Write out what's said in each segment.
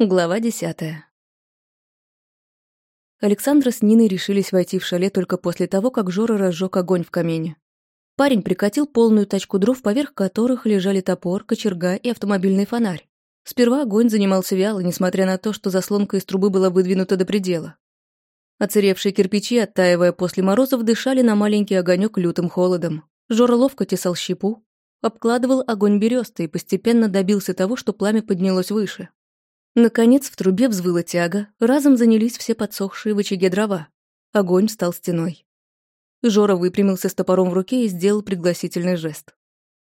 Глава десятая. Александра с Ниной решились войти в шале только после того, как Жора разжег огонь в камине. Парень прикатил полную тачку дров, поверх которых лежали топор, кочерга и автомобильный фонарь. Сперва огонь занимался вяло, несмотря на то, что заслонка из трубы была выдвинута до предела. Оцаревшие кирпичи, оттаивая после морозов, дышали на маленький огонек лютым холодом. Жора ловко тесал щепу, обкладывал огонь берестой и постепенно добился того, что пламя поднялось выше. Наконец в трубе взвыла тяга, разом занялись все подсохшие в очаге дрова. Огонь стал стеной. Жора выпрямился с топором в руке и сделал пригласительный жест.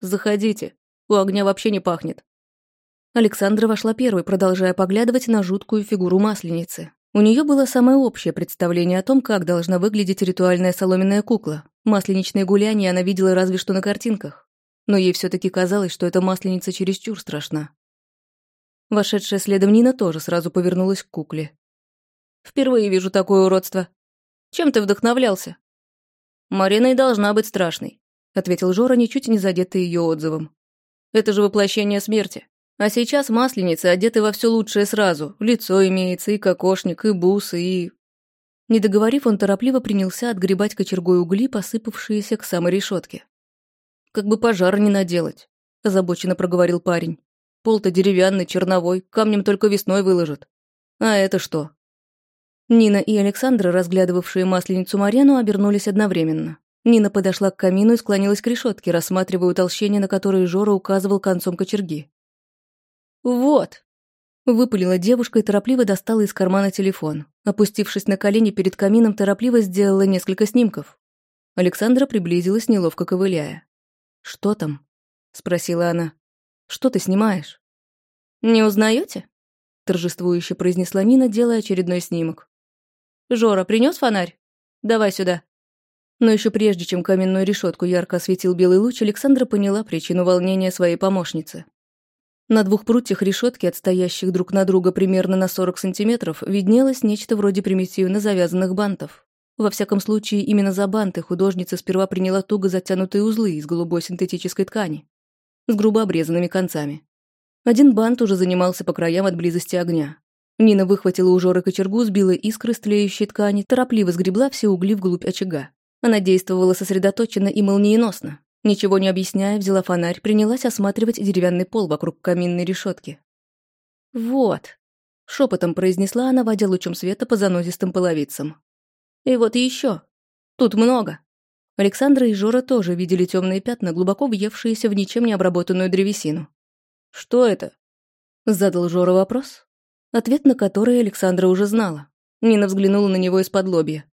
«Заходите, у огня вообще не пахнет». Александра вошла первой, продолжая поглядывать на жуткую фигуру масленицы. У нее было самое общее представление о том, как должна выглядеть ритуальная соломенная кукла. Масленичные гуляния она видела разве что на картинках. Но ей все таки казалось, что эта масленица чересчур страшна. Вошедшая следом Нина тоже сразу повернулась к кукле. «Впервые вижу такое уродство. Чем ты вдохновлялся?» «Марина и должна быть страшной», — ответил Жора, ничуть не задетый ее отзывом. «Это же воплощение смерти. А сейчас масленицы одеты во все лучшее сразу. Лицо имеется, и кокошник, и бусы, и...» Не договорив, он торопливо принялся отгребать кочергой угли, посыпавшиеся к самой решетке. «Как бы пожар не наделать», — озабоченно проговорил парень. Пол-то деревянный, черновой, камнем только весной выложат. А это что? Нина и Александра, разглядывавшие масленицу Марену, обернулись одновременно. Нина подошла к камину и склонилась к решетке, рассматривая утолщение, на которое Жора указывал концом кочерги. «Вот!» Выпалила девушка и торопливо достала из кармана телефон. Опустившись на колени перед камином, торопливо сделала несколько снимков. Александра приблизилась, неловко ковыляя. «Что там?» — спросила она. Что ты снимаешь?» «Не узнаете? торжествующе произнесла Нина, делая очередной снимок. «Жора, принес фонарь? Давай сюда». Но еще прежде, чем каменную решетку ярко осветил белый луч, Александра поняла причину волнения своей помощницы. На двух прутьях решетки, отстоящих друг на друга примерно на 40 сантиметров, виднелось нечто вроде примитивно завязанных бантов. Во всяком случае, именно за банты художница сперва приняла туго затянутые узлы из голубой синтетической ткани с грубо обрезанными концами. Один бант уже занимался по краям от близости огня. Нина выхватила у Жоры кочергу, сбила искры с тлеющей ткани, торопливо сгребла все угли вглубь очага. Она действовала сосредоточенно и молниеносно. Ничего не объясняя, взяла фонарь, принялась осматривать деревянный пол вокруг каминной решетки. «Вот», — шепотом произнесла она, водя лучом света по занозистым половицам. «И вот еще. Тут много. Александра и Жора тоже видели темные пятна, глубоко въевшиеся в ничем не обработанную древесину. «Что это?» — задал Жора вопрос, ответ на который Александра уже знала. Нина взглянула на него из-под лобья.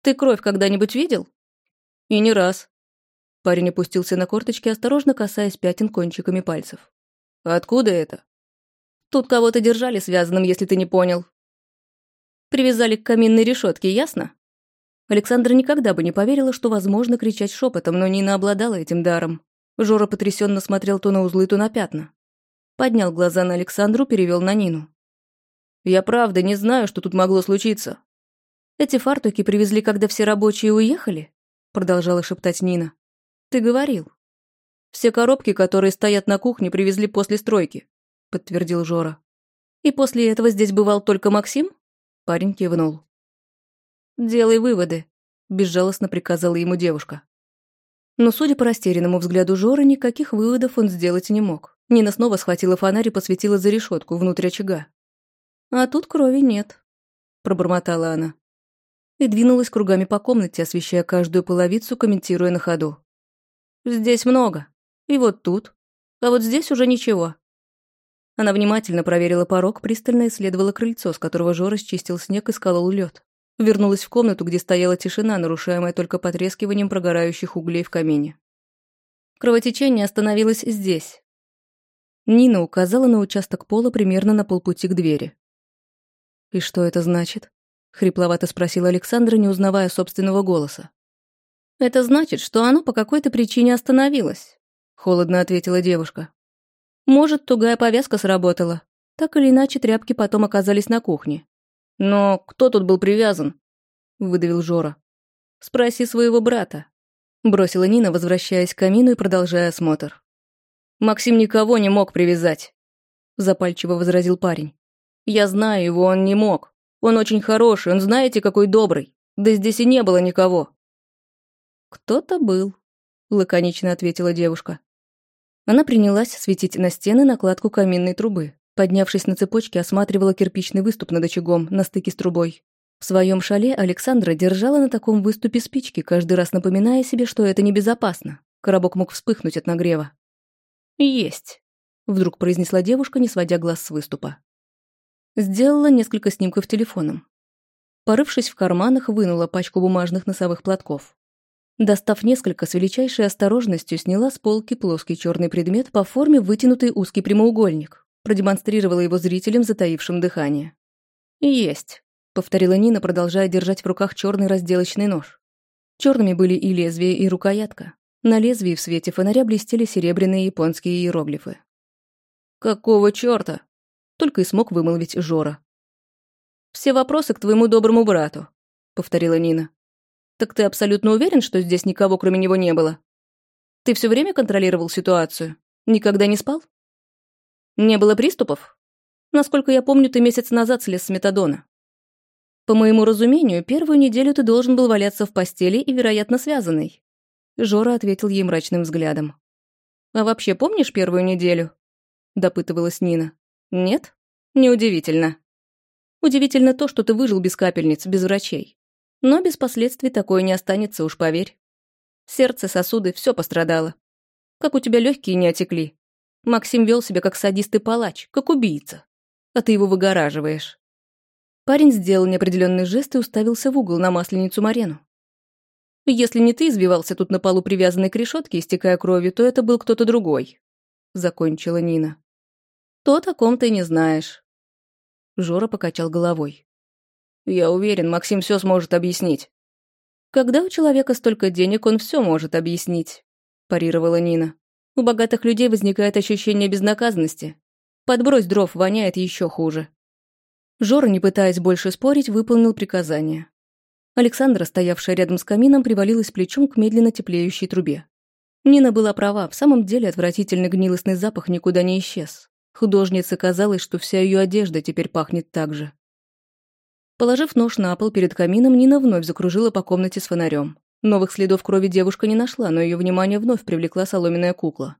«Ты кровь когда-нибудь видел?» «И не раз». Парень опустился на корточки, осторожно касаясь пятен кончиками пальцев. «Откуда это?» «Тут кого-то держали связанным, если ты не понял». «Привязали к каминной решетке, ясно?» Александра никогда бы не поверила, что возможно кричать шепотом, но Нина обладала этим даром. Жора потрясенно смотрел то на узлы, то на пятна. Поднял глаза на Александру, перевел на Нину. «Я правда не знаю, что тут могло случиться». «Эти фартуки привезли, когда все рабочие уехали?» Продолжала шептать Нина. «Ты говорил». «Все коробки, которые стоят на кухне, привезли после стройки», подтвердил Жора. «И после этого здесь бывал только Максим?» Парень кивнул. «Делай выводы», — безжалостно приказала ему девушка. Но, судя по растерянному взгляду Жоры, никаких выводов он сделать не мог. Нина снова схватила фонарь и посветила за решетку внутрь очага. «А тут крови нет», — пробормотала она. И двинулась кругами по комнате, освещая каждую половицу, комментируя на ходу. «Здесь много. И вот тут. А вот здесь уже ничего». Она внимательно проверила порог, пристально исследовала крыльцо, с которого Жора счистил снег и сколол лед. Вернулась в комнату, где стояла тишина, нарушаемая только потрескиванием прогорающих углей в камине. Кровотечение остановилось здесь. Нина указала на участок пола примерно на полпути к двери. «И что это значит?» — хрипловато спросила Александра, не узнавая собственного голоса. «Это значит, что оно по какой-то причине остановилось», — холодно ответила девушка. «Может, тугая повязка сработала. Так или иначе, тряпки потом оказались на кухне. «Но кто тут был привязан?» — выдавил Жора. «Спроси своего брата», — бросила Нина, возвращаясь к камину и продолжая осмотр. «Максим никого не мог привязать», — запальчиво возразил парень. Я знаю его, он не мог. Он очень хороший, он знаете, какой добрый. Да здесь и не было никого». «Кто-то был», — лаконично ответила девушка. Она принялась светить на стены накладку каминной трубы. Поднявшись на цепочке, осматривала кирпичный выступ над очагом на стыке с трубой. В своем шале Александра держала на таком выступе спички, каждый раз напоминая себе, что это небезопасно. Коробок мог вспыхнуть от нагрева. «Есть», — вдруг произнесла девушка, не сводя глаз с выступа. Сделала несколько снимков телефоном. Порывшись в карманах, вынула пачку бумажных носовых платков. Достав несколько, с величайшей осторожностью сняла с полки плоский черный предмет по форме вытянутый узкий прямоугольник, продемонстрировала его зрителям, затаившим дыхание. «Есть», — повторила Нина, продолжая держать в руках черный разделочный нож. Черными были и лезвие, и рукоятка. На лезвии в свете фонаря блестели серебряные японские иероглифы. «Какого чёрта?» — только и смог вымолвить Жора. «Все вопросы к твоему доброму брату», — повторила Нина. «Так ты абсолютно уверен, что здесь никого, кроме него, не было? Ты все время контролировал ситуацию? Никогда не спал? Не было приступов? Насколько я помню, ты месяц назад слез с метадона. По моему разумению, первую неделю ты должен был валяться в постели и, вероятно, связанный. Жора ответил ей мрачным взглядом. «А вообще помнишь первую неделю?» Допытывалась Нина. «Нет? Неудивительно. Удивительно то, что ты выжил без капельниц, без врачей. Но без последствий такое не останется, уж поверь. Сердце, сосуды, все пострадало. Как у тебя легкие не отекли. Максим вел себя как садист и палач, как убийца. А ты его выгораживаешь. Парень сделал неопределенный жест и уставился в угол на масленицу Марену. «Если не ты избивался тут на полу привязанной к решетке, истекая кровью, то это был кто-то другой», — закончила Нина. «То о ком ты не знаешь». Жора покачал головой. «Я уверен, Максим все сможет объяснить». «Когда у человека столько денег, он все может объяснить», – парировала Нина. «У богатых людей возникает ощущение безнаказанности. Подбрось дров, воняет еще хуже». Жора, не пытаясь больше спорить, выполнил приказание. Александра, стоявшая рядом с камином, привалилась плечом к медленно теплеющей трубе. Нина была права, в самом деле отвратительный гнилостный запах никуда не исчез. Художнице казалось, что вся ее одежда теперь пахнет так же. Положив нож на пол перед камином, Нина вновь закружила по комнате с фонарем. Новых следов крови девушка не нашла, но ее внимание вновь привлекла соломенная кукла.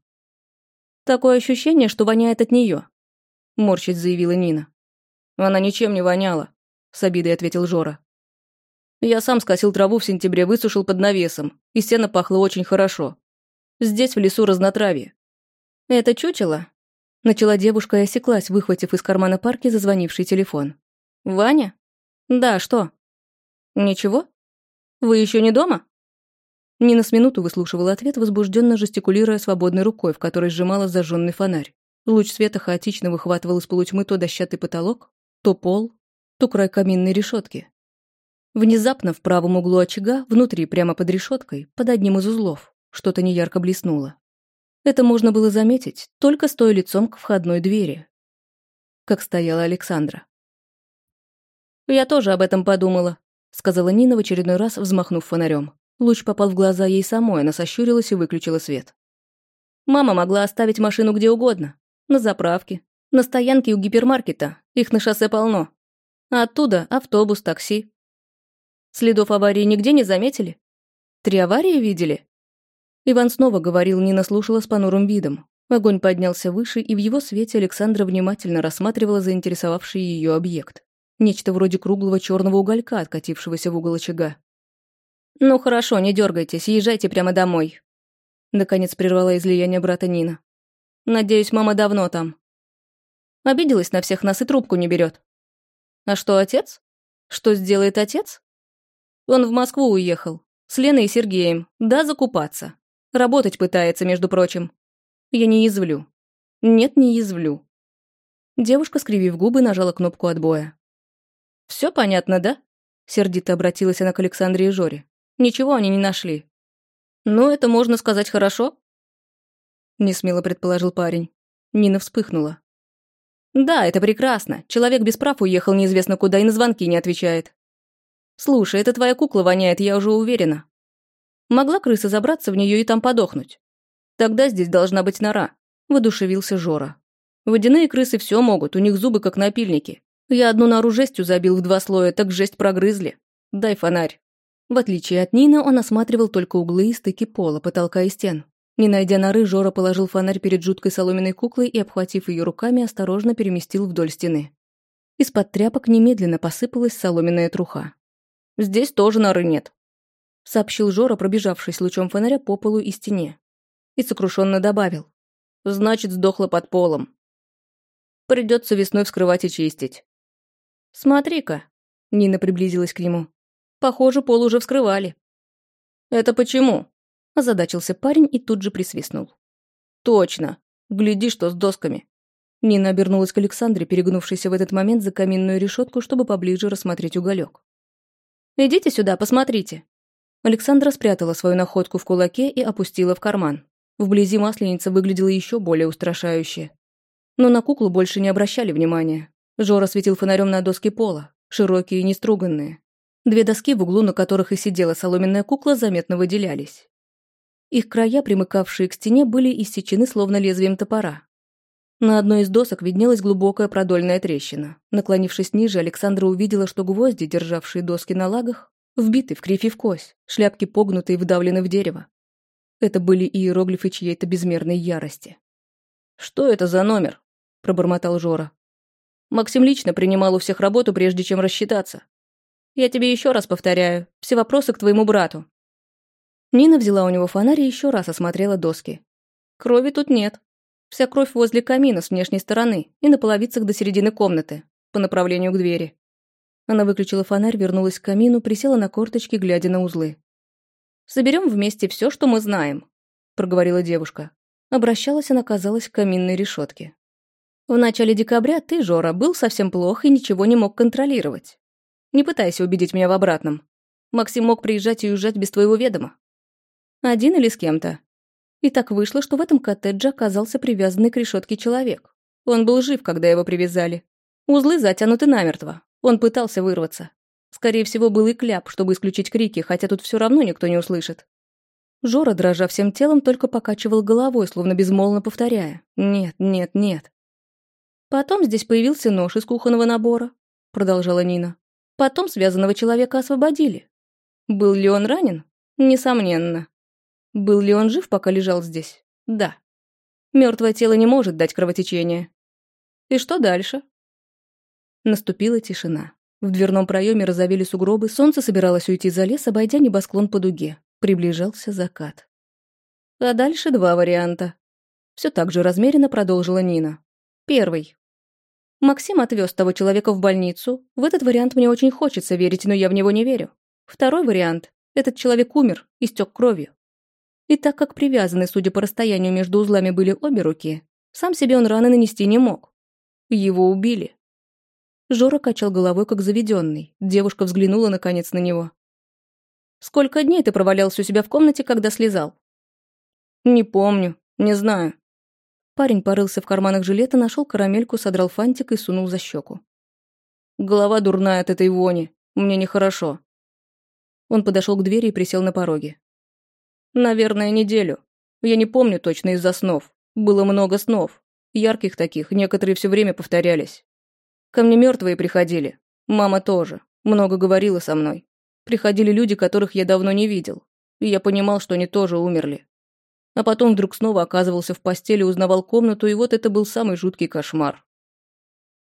«Такое ощущение, что воняет от нее», — морщить заявила Нина. Она ничем не воняла, с обидой ответил Жора. Я сам скосил траву в сентябре, высушил под навесом, и сено пахло очень хорошо. Здесь в лесу разнотравье. Это чучело? Начала девушка и осеклась, выхватив из кармана парки зазвонивший телефон. «Ваня? Да, что?» «Ничего? Вы еще не дома?» Нина с минуту выслушивала ответ, возбужденно жестикулируя свободной рукой, в которой сжимала зажженный фонарь. Луч света хаотично выхватывал из полутьмы то дощатый потолок, то пол, то край каминной решетки. Внезапно в правом углу очага, внутри, прямо под решеткой, под одним из узлов, что-то неярко блеснуло. Это можно было заметить, только стоя лицом к входной двери. Как стояла Александра. «Я тоже об этом подумала», — сказала Нина в очередной раз, взмахнув фонарем. Луч попал в глаза ей самой, она сощурилась и выключила свет. «Мама могла оставить машину где угодно. На заправке, на стоянке у гипермаркета, их на шоссе полно. А оттуда автобус, такси. Следов аварии нигде не заметили? Три аварии видели? Иван снова говорил, Нина слушала с понурым видом. Огонь поднялся выше, и в его свете Александра внимательно рассматривала заинтересовавший ее объект. Нечто вроде круглого черного уголька, откатившегося в угол очага. «Ну хорошо, не дергайтесь, езжайте прямо домой», Наконец прервала излияние брата Нина. «Надеюсь, мама давно там. Обиделась на всех нас и трубку не берет. А что, отец? Что сделает отец? Он в Москву уехал. С Леной и Сергеем. Да, закупаться. Работать пытается, между прочим. Я не язвлю. Нет, не язвлю. Девушка, скривив губы, нажала кнопку отбоя. Все понятно, да?» Сердито обратилась она к Александре и Жоре. «Ничего они не нашли». «Ну, это можно сказать хорошо?» Несмело предположил парень. Нина вспыхнула. Да, это прекрасно. Человек без прав уехал неизвестно куда и на звонки не отвечает. Слушай, это твоя кукла воняет, я уже уверена. Могла крыса забраться в нее и там подохнуть. Тогда здесь должна быть нора, воодушевился Жора. Водяные крысы все могут, у них зубы как напильники. Я одну нору жестью забил в два слоя, так жесть прогрызли. Дай фонарь». В отличие от Нины, он осматривал только углы и стыки пола, потолка и стен. Не найдя норы, Жора положил фонарь перед жуткой соломенной куклой и, обхватив ее руками, осторожно переместил вдоль стены. Из-под тряпок немедленно посыпалась соломенная труха. «Здесь тоже норы нет», — сообщил Жора, пробежавшись лучом фонаря по полу и стене. И сокрушенно добавил. «Значит, сдохла под полом. Придется весной вскрывать и чистить». «Смотри-ка», — Нина приблизилась к нему. «Похоже, пол уже вскрывали». «Это почему?» — озадачился парень и тут же присвистнул. «Точно. Гляди, что с досками». Нина обернулась к Александре, перегнувшейся в этот момент за каминную решетку, чтобы поближе рассмотреть уголек. «Идите сюда, посмотрите». Александра спрятала свою находку в кулаке и опустила в карман. Вблизи масленица выглядела еще более устрашающе. Но на куклу больше не обращали внимания. Жора светил фонарем на доски пола, широкие и неструганные. Две доски в углу, на которых и сидела соломенная кукла, заметно выделялись. Их края, примыкавшие к стене, были иссечены словно лезвием топора. На одной из досок виднелась глубокая продольная трещина. Наклонившись ниже, Александра увидела, что гвозди, державшие доски на лагах, вбиты в кривь и в кость, шляпки погнуты и вдавлены в дерево. Это были иероглифы чьей-то безмерной ярости. «Что это за номер?» – пробормотал Жора. Максим лично принимал у всех работу, прежде чем рассчитаться. Я тебе еще раз повторяю, все вопросы к твоему брату. Нина взяла у него фонарь и еще раз осмотрела доски. Крови тут нет. Вся кровь возле камина с внешней стороны и на половицах до середины комнаты, по направлению к двери. Она выключила фонарь, вернулась к камину, присела на корточки, глядя на узлы. «Соберем вместе все, что мы знаем», — проговорила девушка. Обращалась она, казалось, к каминной решетке. «В начале декабря ты, Жора, был совсем плох и ничего не мог контролировать. Не пытайся убедить меня в обратном. Максим мог приезжать и уезжать без твоего ведома. Один или с кем-то. И так вышло, что в этом коттедже оказался привязанный к решетке человек. Он был жив, когда его привязали. Узлы затянуты намертво. Он пытался вырваться. Скорее всего, был и кляп, чтобы исключить крики, хотя тут все равно никто не услышит. Жора, дрожа всем телом, только покачивал головой, словно безмолвно повторяя «Нет, нет, нет». «Потом здесь появился нож из кухонного набора», — продолжала Нина. «Потом связанного человека освободили. Был ли он ранен? Несомненно. Был ли он жив, пока лежал здесь? Да. Мертвое тело не может дать кровотечение. И что дальше? Наступила тишина. В дверном проеме разовели сугробы, солнце собиралось уйти за лес, обойдя небосклон по дуге. Приближался закат. А дальше два варианта. Все так же размеренно продолжила Нина. Первый. Максим отвез того человека в больницу. В этот вариант мне очень хочется верить, но я в него не верю. Второй вариант. Этот человек умер, истек кровью. И так как привязаны, судя по расстоянию между узлами, были обе руки, сам себе он раны нанести не мог. Его убили. Жора качал головой, как заведенный. Девушка взглянула, наконец, на него. «Сколько дней ты провалялся у себя в комнате, когда слезал?» «Не помню, не знаю». Парень порылся в карманах жилета, нашел карамельку, содрал фантик и сунул за щеку. «Голова дурная от этой вони. Мне нехорошо». Он подошел к двери и присел на пороге. Наверное, неделю. Я не помню точно из-за снов. Было много снов. Ярких таких, некоторые все время повторялись. Ко мне мертвые приходили. Мама тоже. Много говорила со мной. Приходили люди, которых я давно не видел. И я понимал, что они тоже умерли. А потом вдруг снова оказывался в постели, узнавал комнату, и вот это был самый жуткий кошмар.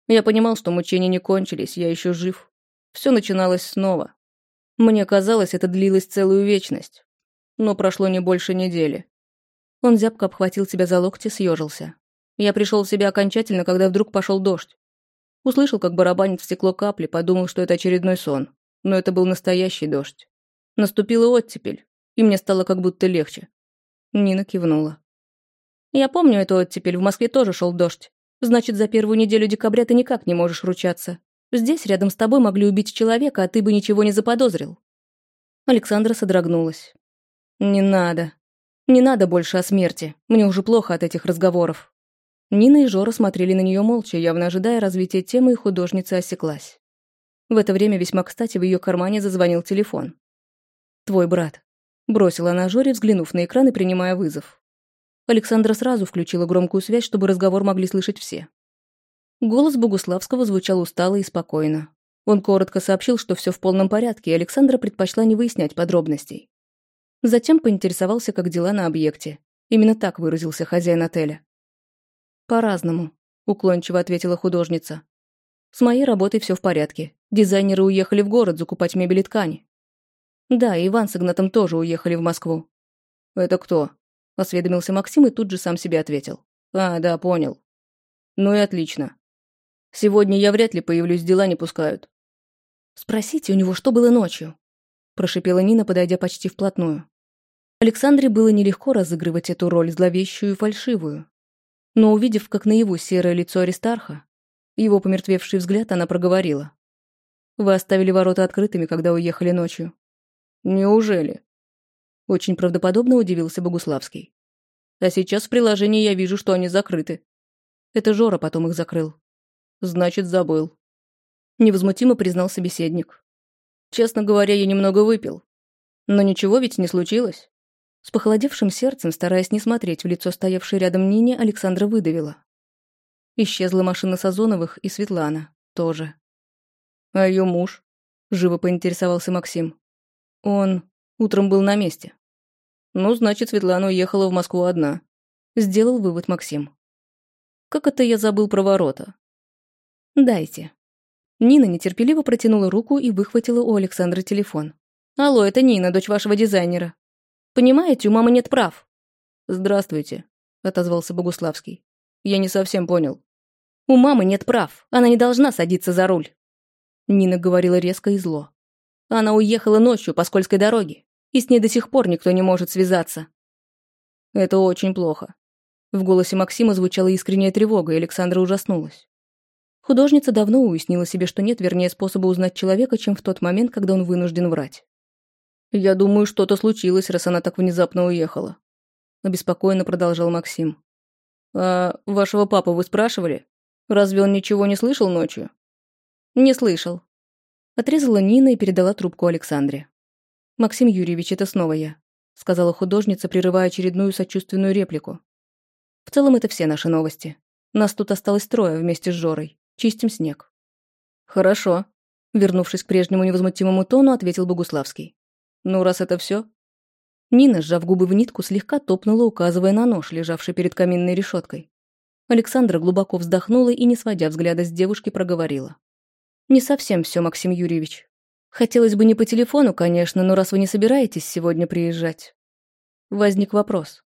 Я понимал, что мучения не кончились, я еще жив. Все начиналось снова. Мне казалось, это длилось целую вечность но прошло не больше недели. Он зябко обхватил себя за локти, съежился. Я пришел в себя окончательно, когда вдруг пошел дождь. Услышал, как барабанит в стекло капли, подумал, что это очередной сон. Но это был настоящий дождь. Наступила оттепель, и мне стало как будто легче. Нина кивнула. «Я помню эту оттепель, в Москве тоже шел дождь. Значит, за первую неделю декабря ты никак не можешь ручаться. Здесь, рядом с тобой, могли убить человека, а ты бы ничего не заподозрил». Александра содрогнулась. «Не надо. Не надо больше о смерти. Мне уже плохо от этих разговоров». Нина и Жора смотрели на нее молча, явно ожидая развития темы, и художница осеклась. В это время весьма кстати в ее кармане зазвонил телефон. «Твой брат», — бросила она Жоре, взглянув на экран и принимая вызов. Александра сразу включила громкую связь, чтобы разговор могли слышать все. Голос Богуславского звучал устало и спокойно. Он коротко сообщил, что все в полном порядке, и Александра предпочла не выяснять подробностей. Затем поинтересовался, как дела на объекте. Именно так выразился хозяин отеля. «По-разному», — уклончиво ответила художница. «С моей работой все в порядке. Дизайнеры уехали в город закупать мебель и ткани. Да, Иван с Игнатом тоже уехали в Москву». «Это кто?» — осведомился Максим и тут же сам себе ответил. «А, да, понял. Ну и отлично. Сегодня я вряд ли появлюсь, дела не пускают». «Спросите у него, что было ночью», — прошипела Нина, подойдя почти вплотную. Александре было нелегко разыгрывать эту роль, зловещую и фальшивую. Но увидев, как наяву серое лицо Аристарха, его помертвевший взгляд, она проговорила. «Вы оставили ворота открытыми, когда уехали ночью». «Неужели?» Очень правдоподобно удивился Богуславский. «А сейчас в приложении я вижу, что они закрыты. Это Жора потом их закрыл». «Значит, забыл». Невозмутимо признал собеседник. «Честно говоря, я немного выпил. Но ничего ведь не случилось. С похолодевшим сердцем, стараясь не смотреть в лицо стоявшей рядом Нине, Александра выдавила. Исчезла машина Сазоновых и Светлана. Тоже. «А ее муж?» — живо поинтересовался Максим. «Он утром был на месте». «Ну, значит, Светлана уехала в Москву одна», — сделал вывод Максим. «Как это я забыл про ворота?» «Дайте». Нина нетерпеливо протянула руку и выхватила у Александра телефон. «Алло, это Нина, дочь вашего дизайнера. Понимаете, у мамы нет прав». «Здравствуйте», — отозвался Богуславский. «Я не совсем понял». «У мамы нет прав. Она не должна садиться за руль». Нина говорила резко и зло. Она уехала ночью по скользкой дороге, и с ней до сих пор никто не может связаться. «Это очень плохо». В голосе Максима звучала искренняя тревога, и Александра ужаснулась. Художница давно уяснила себе, что нет вернее способа узнать человека, чем в тот момент, когда он вынужден врать. «Я думаю, что-то случилось, раз она так внезапно уехала», — обеспокоенно продолжал Максим. «А вашего папу вы спрашивали? Разве он ничего не слышал ночью?» «Не слышал». Отрезала Нина и передала трубку Александре. «Максим Юрьевич, это снова я», — сказала художница, прерывая очередную сочувственную реплику. «В целом это все наши новости. Нас тут осталось трое вместе с Жорой. Чистим снег». «Хорошо», — вернувшись к прежнему невозмутимому тону, ответил Богуславский. Ну, раз это все. Нина, сжав губы в нитку, слегка топнула, указывая на нож, лежавший перед каминной решеткой. Александра глубоко вздохнула и, не сводя взгляда с девушки, проговорила. «Не совсем все, Максим Юрьевич. Хотелось бы не по телефону, конечно, но раз вы не собираетесь сегодня приезжать...» Возник вопрос.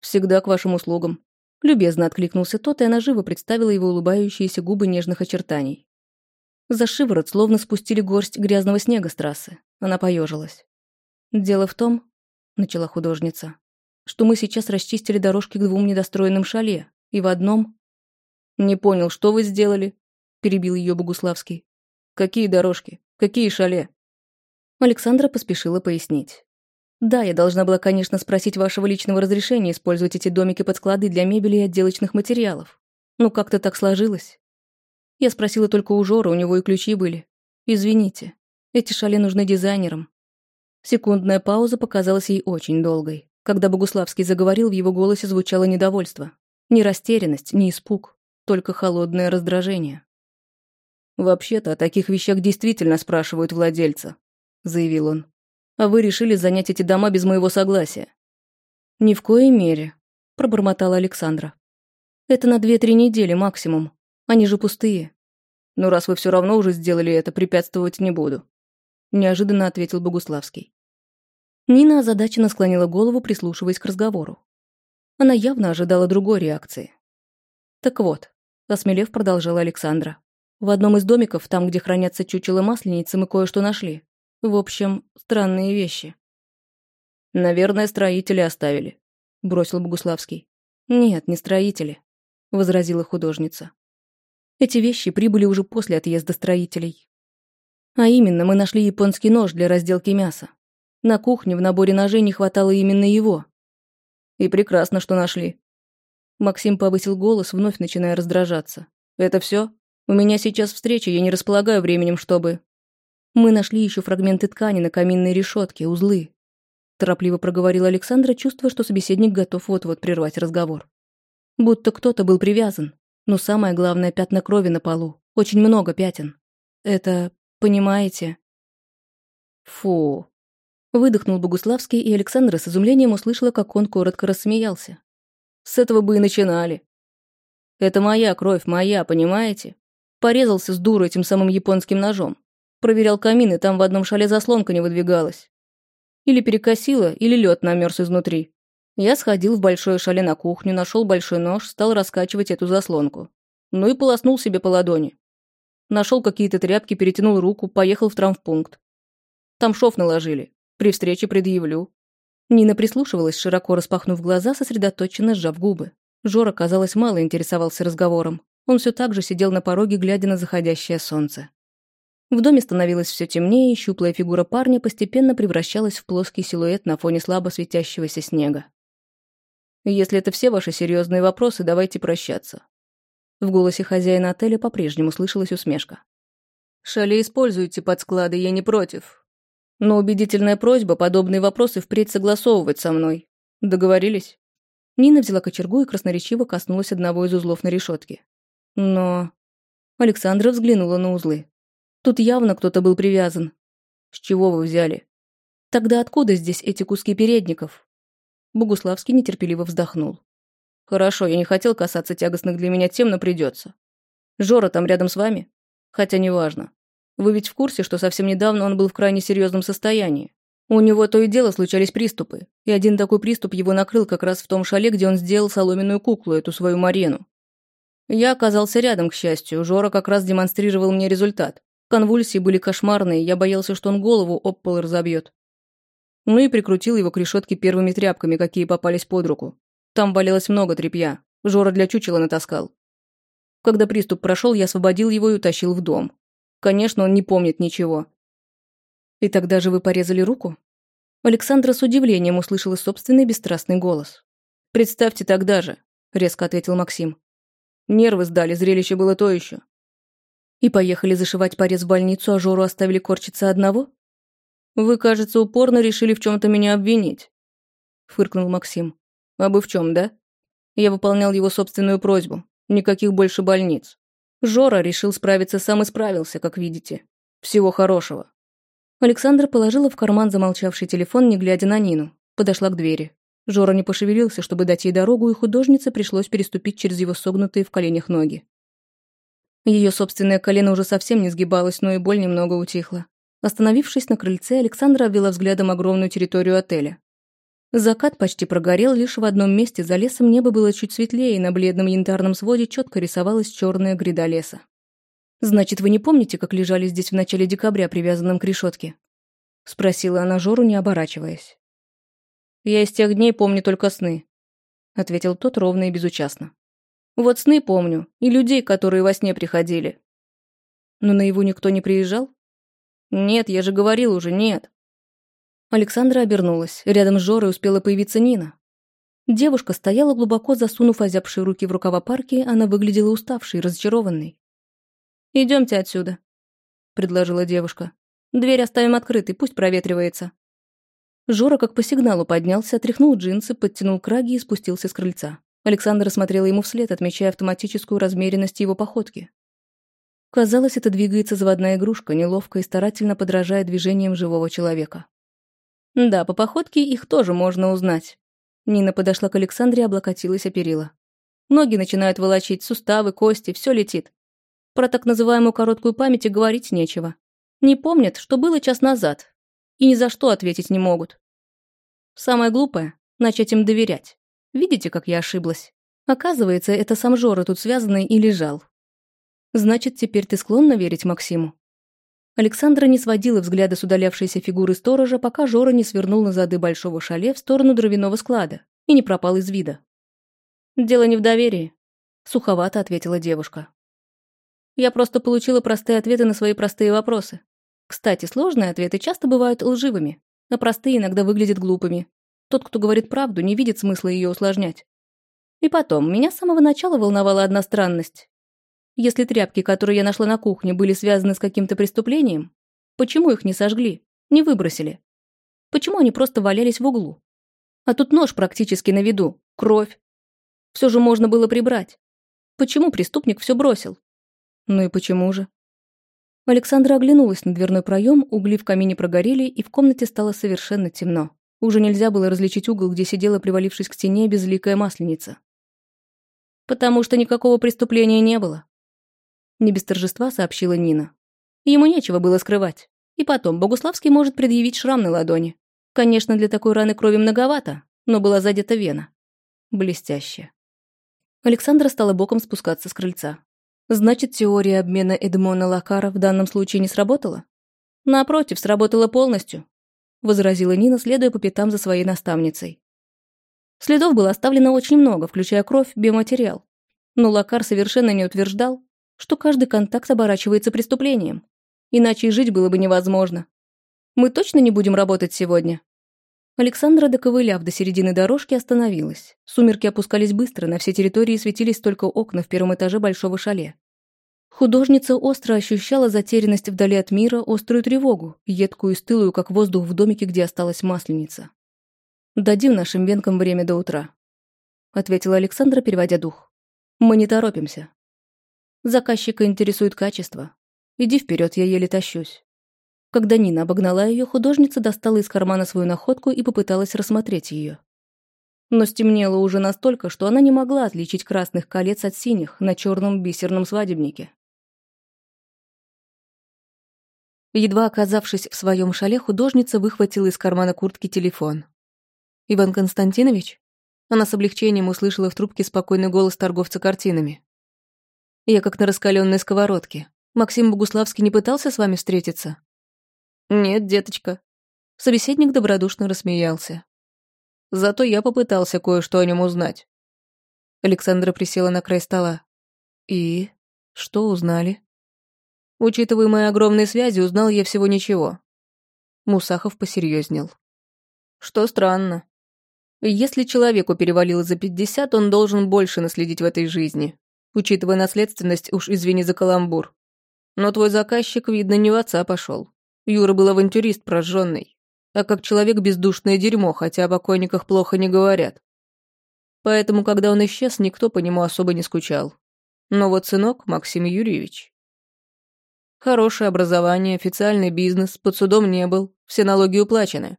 «Всегда к вашим услугам». Любезно откликнулся тот, и она живо представила его улыбающиеся губы нежных очертаний. За шиворот словно спустили горсть грязного снега с трассы. Она поежилась. «Дело в том», — начала художница, «что мы сейчас расчистили дорожки к двум недостроенным шале, и в одном...» «Не понял, что вы сделали?» — перебил ее Богуславский. «Какие дорожки? Какие шале?» Александра поспешила пояснить. «Да, я должна была, конечно, спросить вашего личного разрешения использовать эти домики под склады для мебели и отделочных материалов. Но как-то так сложилось. Я спросила только у Жора, у него и ключи были. Извините, эти шале нужны дизайнерам, Секундная пауза показалась ей очень долгой. Когда Богуславский заговорил, в его голосе звучало недовольство. Ни растерянность, ни испуг, только холодное раздражение. «Вообще-то о таких вещах действительно спрашивают владельца», — заявил он. «А вы решили занять эти дома без моего согласия». «Ни в коей мере», — пробормотала Александра. «Это на две-три недели максимум. Они же пустые». «Но раз вы все равно уже сделали это, препятствовать не буду», — неожиданно ответил Богуславский. Нина озадаченно склонила голову, прислушиваясь к разговору. Она явно ожидала другой реакции. «Так вот», — осмелев продолжала Александра, «в одном из домиков, там, где хранятся чучело масленицы, мы кое-что нашли. В общем, странные вещи». «Наверное, строители оставили», — бросил Богуславский. «Нет, не строители», — возразила художница. «Эти вещи прибыли уже после отъезда строителей. А именно, мы нашли японский нож для разделки мяса. На кухне в наборе ножей не хватало именно его. И прекрасно, что нашли. Максим повысил голос, вновь начиная раздражаться. «Это все? У меня сейчас встреча, я не располагаю временем, чтобы...» «Мы нашли еще фрагменты ткани на каминной решетке, узлы», торопливо проговорил Александра, чувствуя, что собеседник готов вот-вот прервать разговор. Будто кто-то был привязан. Но самое главное — пятна крови на полу. Очень много пятен. Это... понимаете? Фу. Выдохнул Богуславский, и Александра с изумлением услышала, как он коротко рассмеялся. С этого бы и начинали. Это моя кровь, моя, понимаете? Порезался с дурой этим самым японским ножом. Проверял камин, и там в одном шале заслонка не выдвигалась. Или перекосила, или лед намерз изнутри. Я сходил в большое шале на кухню, нашел большой нож, стал раскачивать эту заслонку. Ну и полоснул себе по ладони. Нашел какие-то тряпки, перетянул руку, поехал в травмпункт. Там шов наложили. При встрече предъявлю. Нина прислушивалась, широко распахнув глаза, сосредоточенно сжав губы. Жора, казалось, мало интересовался разговором. Он все так же сидел на пороге, глядя на заходящее солнце. В доме становилось все темнее, и щуплая фигура парня постепенно превращалась в плоский силуэт на фоне слабо светящегося снега. Если это все ваши серьезные вопросы, давайте прощаться. В голосе хозяина отеля по-прежнему слышалась усмешка. Шале используйте под склады, я не против. Но убедительная просьба подобные вопросы впредь согласовывать со мной. Договорились? Нина взяла кочергу и красноречиво коснулась одного из узлов на решетке. Но... Александра взглянула на узлы. Тут явно кто-то был привязан. С чего вы взяли? Тогда откуда здесь эти куски передников? Богуславский нетерпеливо вздохнул. «Хорошо, я не хотел касаться тягостных для меня тем, но придется. Жора там рядом с вами? Хотя неважно. Вы ведь в курсе, что совсем недавно он был в крайне серьезном состоянии? У него то и дело случались приступы, и один такой приступ его накрыл как раз в том шале, где он сделал соломенную куклу, эту свою Марену. Я оказался рядом, к счастью, Жора как раз демонстрировал мне результат. Конвульсии были кошмарные, я боялся, что он голову об пол разобьет. Ну и прикрутил его к решетке первыми тряпками, какие попались под руку. Там валялось много тряпья. Жора для чучела натаскал. Когда приступ прошел, я освободил его и утащил в дом. Конечно, он не помнит ничего. И тогда же вы порезали руку? Александра с удивлением услышала собственный бесстрастный голос. «Представьте тогда же», — резко ответил Максим. «Нервы сдали, зрелище было то еще». «И поехали зашивать порез в больницу, а Жору оставили корчиться одного?» «Вы, кажется, упорно решили в чем-то меня обвинить», — фыркнул Максим. «А бы в чем, да? Я выполнял его собственную просьбу. Никаких больше больниц. Жора решил справиться сам и справился, как видите. Всего хорошего». Александра положила в карман замолчавший телефон, не глядя на Нину. Подошла к двери. Жора не пошевелился, чтобы дать ей дорогу, и художнице пришлось переступить через его согнутые в коленях ноги. Ее собственное колено уже совсем не сгибалось, но и боль немного утихла. Остановившись на крыльце, Александра обвела взглядом огромную территорию отеля. Закат почти прогорел, лишь в одном месте за лесом небо было чуть светлее, и на бледном янтарном своде четко рисовалась черная гряда леса. «Значит, вы не помните, как лежали здесь в начале декабря, привязанным к решетке?» — спросила она Жору, не оборачиваясь. «Я из тех дней помню только сны», — ответил тот ровно и безучастно. «Вот сны помню, и людей, которые во сне приходили». «Но на его никто не приезжал?» «Нет, я же говорил уже, нет». Александра обернулась. Рядом с Жорой успела появиться Нина. Девушка стояла глубоко засунув озябшие руки в рукава парки, она выглядела уставшей, разочарованной. Идемте отсюда», — предложила девушка. «Дверь оставим открытой, пусть проветривается». Жора как по сигналу поднялся, отряхнул джинсы, подтянул краги и спустился с крыльца. Александра смотрела ему вслед, отмечая автоматическую размеренность его походки. Казалось, это двигается заводная игрушка, неловко и старательно подражая движениям живого человека. Да, по походке их тоже можно узнать. Нина подошла к Александре и облокотилась о перила. Ноги начинают волочить, суставы, кости, все летит. Про так называемую короткую память и говорить нечего. Не помнят, что было час назад. И ни за что ответить не могут. Самое глупое — начать им доверять. Видите, как я ошиблась? Оказывается, это сам Жора тут связанный и лежал. Значит, теперь ты склонна верить Максиму? Александра не сводила взгляда с удалявшейся фигуры сторожа, пока Жора не свернул на зады большого шале в сторону дровяного склада и не пропал из вида. «Дело не в доверии», — суховато ответила девушка. «Я просто получила простые ответы на свои простые вопросы. Кстати, сложные ответы часто бывают лживыми, а простые иногда выглядят глупыми. Тот, кто говорит правду, не видит смысла ее усложнять. И потом, меня с самого начала волновала одна странность. Если тряпки, которые я нашла на кухне, были связаны с каким-то преступлением, почему их не сожгли, не выбросили? Почему они просто валялись в углу? А тут нож практически на виду, кровь. Все же можно было прибрать. Почему преступник все бросил? Ну и почему же? Александра оглянулась на дверной проем, угли в камине прогорели, и в комнате стало совершенно темно. Уже нельзя было различить угол, где сидела, привалившись к стене, безликая масленица. «Потому что никакого преступления не было», — не без торжества сообщила Нина. Ему нечего было скрывать. И потом, Богуславский может предъявить шрам на ладони. Конечно, для такой раны крови многовато, но была задета вена. Блестяще. Александра стала боком спускаться с крыльца. Значит, теория обмена Эдмона Лакара в данном случае не сработала? Напротив, сработала полностью, возразила Нина, следуя по пятам за своей наставницей. Следов было оставлено очень много, включая кровь, биоматериал. Но Лакар совершенно не утверждал, что каждый контакт оборачивается преступлением. Иначе и жить было бы невозможно. Мы точно не будем работать сегодня? Александра, доковыляв до середины дорожки, остановилась. Сумерки опускались быстро, на все территории светились только окна в первом этаже большого шале. Художница остро ощущала затерянность вдали от мира, острую тревогу, едкую и стылую, как воздух в домике, где осталась масленица. «Дадим нашим венкам время до утра», — ответила Александра, переводя дух. «Мы не торопимся. Заказчика интересует качество. Иди вперед, я еле тащусь». Когда Нина обогнала ее, художница достала из кармана свою находку и попыталась рассмотреть ее. Но стемнело уже настолько, что она не могла отличить красных колец от синих на черном бисерном свадебнике. Едва оказавшись в своем шале, художница выхватила из кармана куртки телефон. «Иван Константинович?» Она с облегчением услышала в трубке спокойный голос торговца картинами. «Я как на раскаленной сковородке. Максим Богуславский не пытался с вами встретиться?» «Нет, деточка». Собеседник добродушно рассмеялся. «Зато я попытался кое-что о нем узнать». Александра присела на край стола. «И? Что узнали?» Учитывая мои огромные связи, узнал я всего ничего. Мусахов посерьезнел. Что странно. Если человеку перевалило за пятьдесят, он должен больше наследить в этой жизни. Учитывая наследственность, уж извини за каламбур. Но твой заказчик, видно, не в отца пошел. Юра был авантюрист прожженный. А как человек бездушное дерьмо, хотя о покойниках плохо не говорят. Поэтому, когда он исчез, никто по нему особо не скучал. Но вот сынок, Максим Юрьевич, Хорошее образование, официальный бизнес, под судом не был, все налоги уплачены.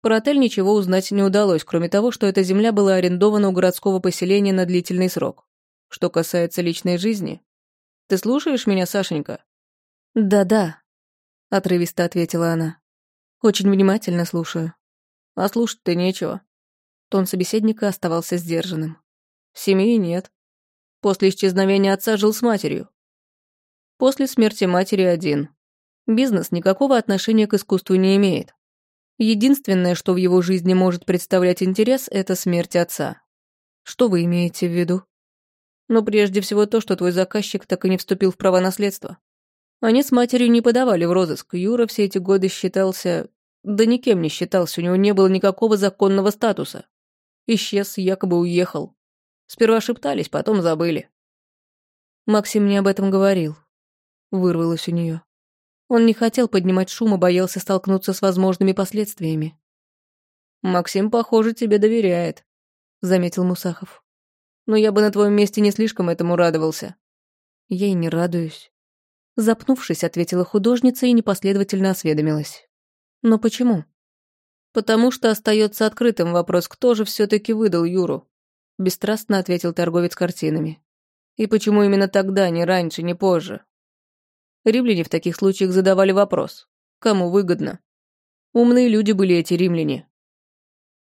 Про отель ничего узнать не удалось, кроме того, что эта земля была арендована у городского поселения на длительный срок. Что касается личной жизни... Ты слушаешь меня, Сашенька? Да-да, отрывисто ответила она. Очень внимательно слушаю. А слушать-то нечего. Тон собеседника оставался сдержанным. Семьи нет. После исчезновения отца жил с матерью. После смерти матери один. Бизнес никакого отношения к искусству не имеет. Единственное, что в его жизни может представлять интерес, это смерть отца. Что вы имеете в виду? Но прежде всего то, что твой заказчик так и не вступил в право наследства. Они с матерью не подавали в розыск. Юра все эти годы считался... Да никем не считался, у него не было никакого законного статуса. Исчез, якобы уехал. Сперва шептались, потом забыли. Максим мне об этом говорил вырвалось у нее. Он не хотел поднимать шум, а боялся столкнуться с возможными последствиями. «Максим, похоже, тебе доверяет», — заметил Мусахов. «Но я бы на твоем месте не слишком этому радовался». «Я и не радуюсь». Запнувшись, ответила художница и непоследовательно осведомилась. «Но почему?» «Потому что остается открытым вопрос, кто же все таки выдал Юру», — бесстрастно ответил торговец картинами. «И почему именно тогда, не раньше, не позже?» Римляне в таких случаях задавали вопрос. Кому выгодно? Умные люди были эти римляне.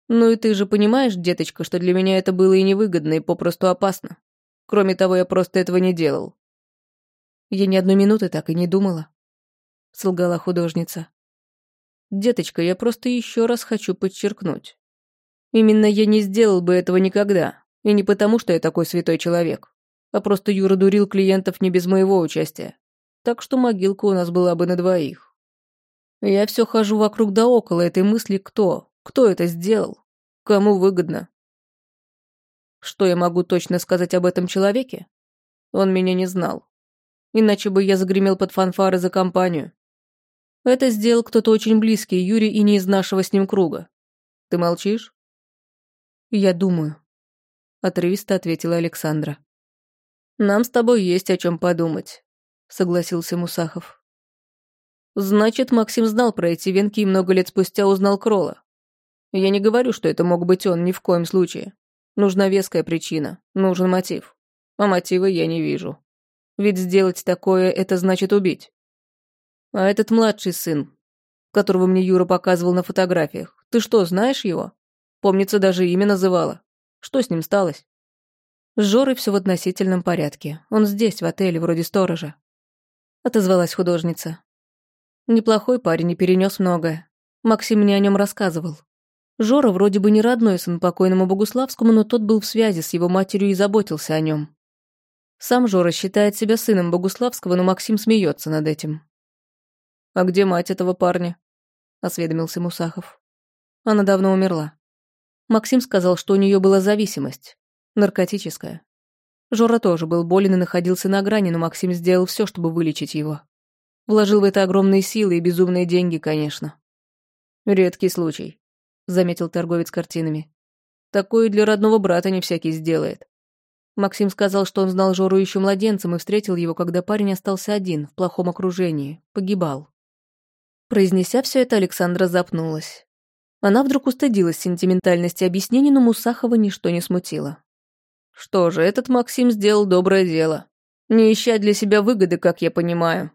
Ну и ты же понимаешь, деточка, что для меня это было и невыгодно, и попросту опасно. Кроме того, я просто этого не делал. Я ни одной минуты так и не думала. Солгала художница. Деточка, я просто еще раз хочу подчеркнуть. Именно я не сделал бы этого никогда. И не потому, что я такой святой человек. А просто Юра дурил клиентов не без моего участия так что могилка у нас была бы на двоих. Я все хожу вокруг да около этой мысли «кто?», кто это сделал, кому выгодно. Что я могу точно сказать об этом человеке? Он меня не знал. Иначе бы я загремел под фанфары за компанию. Это сделал кто-то очень близкий, Юрий, и не из нашего с ним круга. Ты молчишь? Я думаю. Отрывисто ответила Александра. Нам с тобой есть о чем подумать, согласился Мусахов. Значит, Максим знал про эти венки и много лет спустя узнал Крола. Я не говорю, что это мог быть он ни в коем случае. Нужна веская причина, нужен мотив. А мотива я не вижу. Ведь сделать такое – это значит убить. А этот младший сын, которого мне Юра показывал на фотографиях, ты что, знаешь его? Помнится, даже имя называла. Что с ним сталось? С Жорой все в относительном порядке. Он здесь, в отеле, вроде сторожа. Отозвалась художница. Неплохой парень и перенес многое. Максим мне о нем рассказывал. Жора вроде бы не родной сын покойному Богуславскому, но тот был в связи с его матерью и заботился о нем. Сам Жора считает себя сыном Богуславского, но Максим смеется над этим. «А где мать этого парня?» – осведомился Мусахов. Она давно умерла. Максим сказал, что у нее была зависимость. Наркотическая. Жора тоже был болен и находился на грани, но Максим сделал все, чтобы вылечить его. Вложил в это огромные силы и безумные деньги, конечно. Редкий случай заметил торговец картинами. Такое для родного брата не всякий сделает. Максим сказал, что он знал Жору еще младенцем и встретил его, когда парень остался один, в плохом окружении, погибал. Произнеся все это, Александра запнулась. Она вдруг устыдилась сентиментальности объяснений, но Мусахова ничто не смутило. Что же, этот Максим сделал доброе дело. Не ища для себя выгоды, как я понимаю.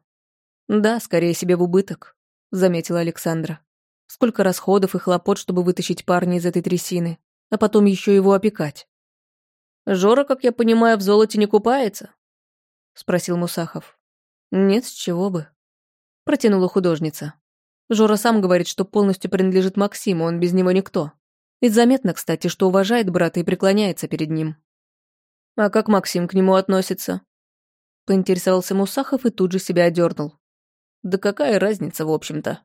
Да, скорее себе в убыток, заметила Александра. Сколько расходов и хлопот, чтобы вытащить парня из этой трясины, а потом еще его опекать. «Жора, как я понимаю, в золоте не купается?» — спросил Мусахов. «Нет, с чего бы?» — протянула художница. Жора сам говорит, что полностью принадлежит Максиму, он без него никто. Ведь заметно, кстати, что уважает брата и преклоняется перед ним. «А как Максим к нему относится?» Поинтересовался Мусахов и тут же себя одернул. «Да какая разница, в общем-то?»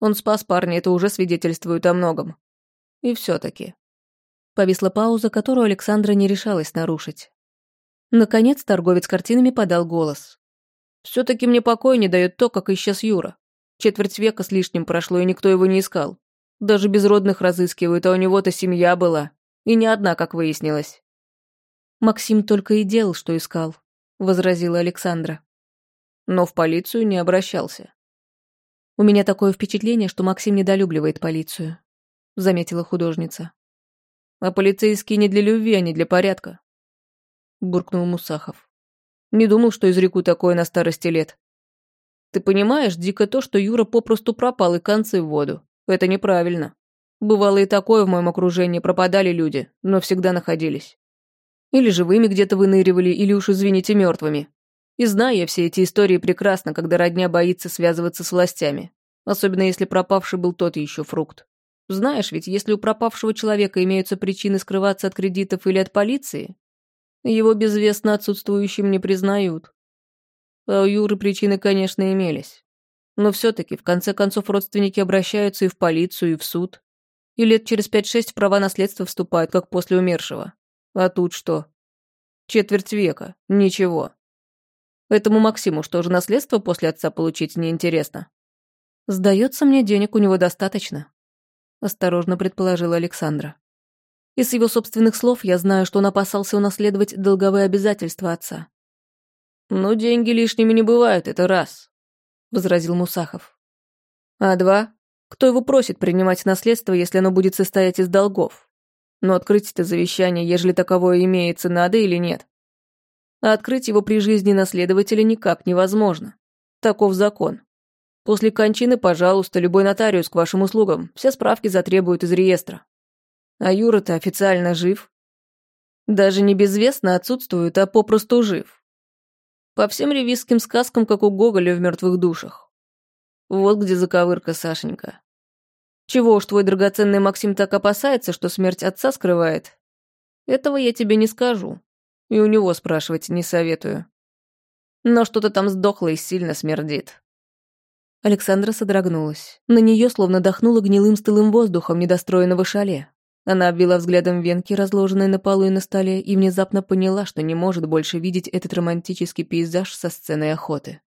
Он спас парня, это уже свидетельствует о многом. И все таки Повисла пауза, которую Александра не решалась нарушить. Наконец торговец картинами подал голос. все таки мне покоя не дает то, как исчез Юра. Четверть века с лишним прошло, и никто его не искал. Даже безродных разыскивают, а у него-то семья была. И не одна, как выяснилось. Максим только и делал, что искал, возразила Александра. Но в полицию не обращался. «У меня такое впечатление, что Максим недолюбливает полицию», — заметила художница. «А полицейские не для любви, а не для порядка», — буркнул Мусахов. «Не думал, что изреку такое на старости лет. Ты понимаешь, дико то, что Юра попросту пропал и концы в воду. Это неправильно. Бывало и такое в моем окружении, пропадали люди, но всегда находились. Или живыми где-то выныривали, или уж, извините, мертвыми. И знаю я все эти истории прекрасно, когда родня боится связываться с властями. Особенно если пропавший был тот еще фрукт. Знаешь ведь, если у пропавшего человека имеются причины скрываться от кредитов или от полиции, его безвестно отсутствующим не признают. А у Юры причины, конечно, имелись. Но все-таки, в конце концов, родственники обращаются и в полицию, и в суд. И лет через пять-шесть права наследства вступают, как после умершего. А тут что? Четверть века. Ничего. Этому Максиму что же наследство после отца получить неинтересно? Сдается мне, денег у него достаточно. Осторожно предположила Александра. Из его собственных слов я знаю, что он опасался унаследовать долговые обязательства отца. «Ну, деньги лишними не бывают, это раз», — возразил Мусахов. «А два? Кто его просит принимать наследство, если оно будет состоять из долгов? Но открыть это завещание, ежели таковое имеется, надо или нет? а открыть его при жизни наследователя никак невозможно. Таков закон. После кончины, пожалуйста, любой нотариус к вашим услугам, все справки затребуют из реестра. А Юра-то официально жив. Даже не безвестно отсутствует, а попросту жив. По всем ревизским сказкам, как у Гоголя в «Мертвых душах». Вот где заковырка, Сашенька. Чего уж твой драгоценный Максим так опасается, что смерть отца скрывает? Этого я тебе не скажу. И у него спрашивать не советую. Но что-то там сдохло и сильно смердит. Александра содрогнулась. На нее словно дохнуло гнилым стылым воздухом недостроенного шале. Она обвела взглядом венки, разложенные на полу и на столе, и внезапно поняла, что не может больше видеть этот романтический пейзаж со сценой охоты.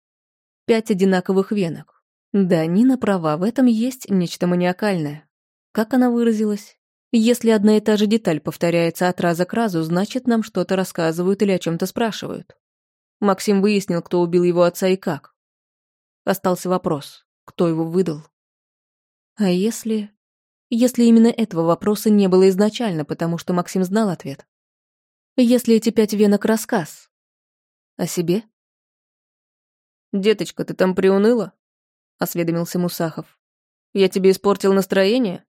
Пять одинаковых венок. Да, Нина права, в этом есть нечто маниакальное. Как она выразилась? Если одна и та же деталь повторяется от раза к разу, значит, нам что-то рассказывают или о чем-то спрашивают. Максим выяснил, кто убил его отца и как. Остался вопрос, кто его выдал. А если... Если именно этого вопроса не было изначально, потому что Максим знал ответ? Если эти пять венок рассказ? О себе? «Деточка, ты там приуныла?» — осведомился Мусахов. «Я тебе испортил настроение?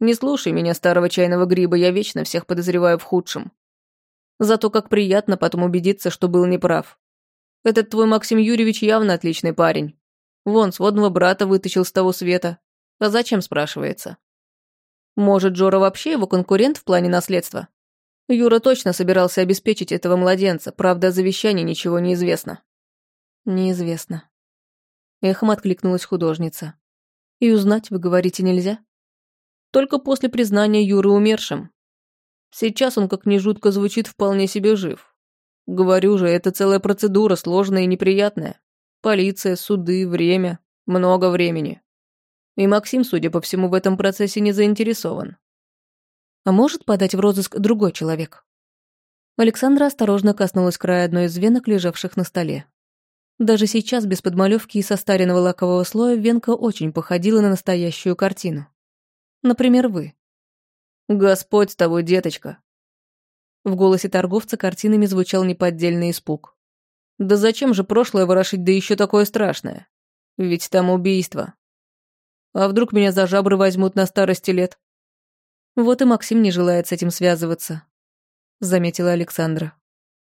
Не слушай меня, старого чайного гриба, я вечно всех подозреваю в худшем. Зато как приятно потом убедиться, что был неправ. Этот твой Максим Юрьевич явно отличный парень. Вон, сводного брата вытащил с того света. А зачем, спрашивается? Может, Джора вообще его конкурент в плане наследства? Юра точно собирался обеспечить этого младенца, правда, о завещании ничего не известно. Неизвестно. Эхом откликнулась художница. И узнать, вы говорите, нельзя? Только после признания Юры умершим. Сейчас он, как ни жутко звучит, вполне себе жив. Говорю же, это целая процедура, сложная и неприятная. Полиция, суды, время. Много времени. И Максим, судя по всему, в этом процессе не заинтересован. А может подать в розыск другой человек? Александра осторожно коснулась края одной из венок, лежавших на столе. Даже сейчас, без подмалевки и состаренного лакового слоя, венка очень походила на настоящую картину. Например, вы. «Господь с тобой, деточка!» В голосе торговца картинами звучал неподдельный испуг. Да зачем же прошлое ворошить, да еще такое страшное? Ведь там убийство. А вдруг меня за жабры возьмут на старости лет? Вот и Максим не желает с этим связываться, заметила Александра.